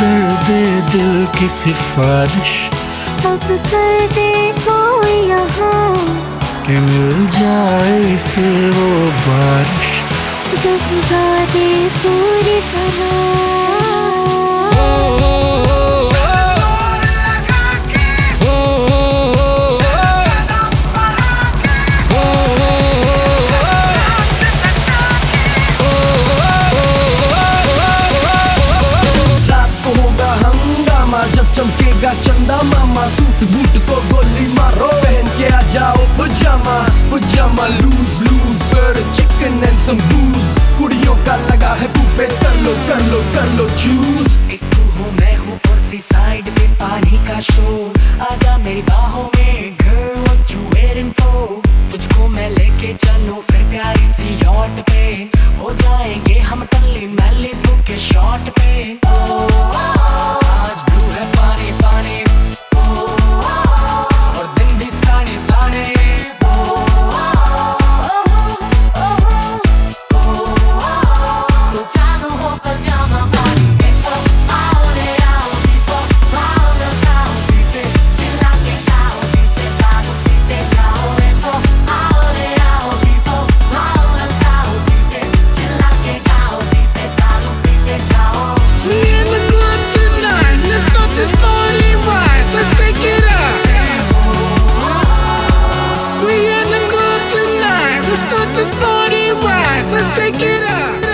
दर्द दिल की सिफारिश अब कर दे कोई यहाँ कि मिल जाए से वो बारिश जब गा दे पूरी तरह pajama pajama loose loose bird chicken and some booze कुड़ियों का लगा है बुफे कर लो कर लो कर लो चूज एक तू हो मैं हूँ और सी साइड पे पानी का शोर आजा मेरी बाहों this party wide. Let's take it up.